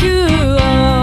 to us.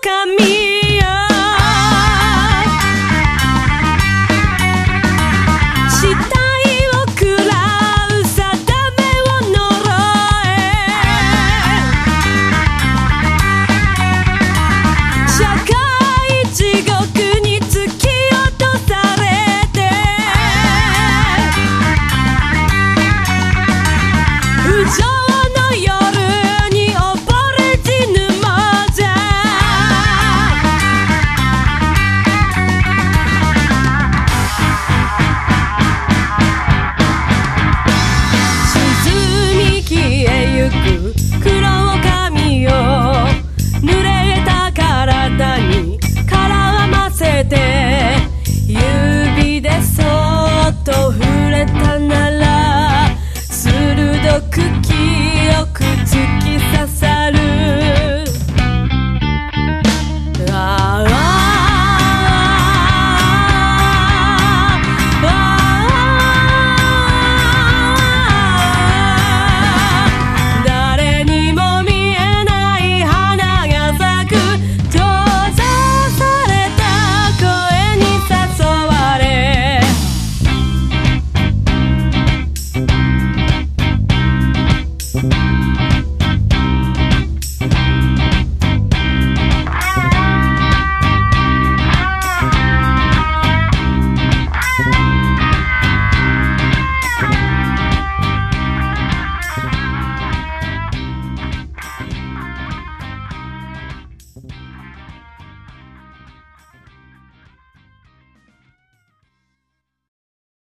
caminho.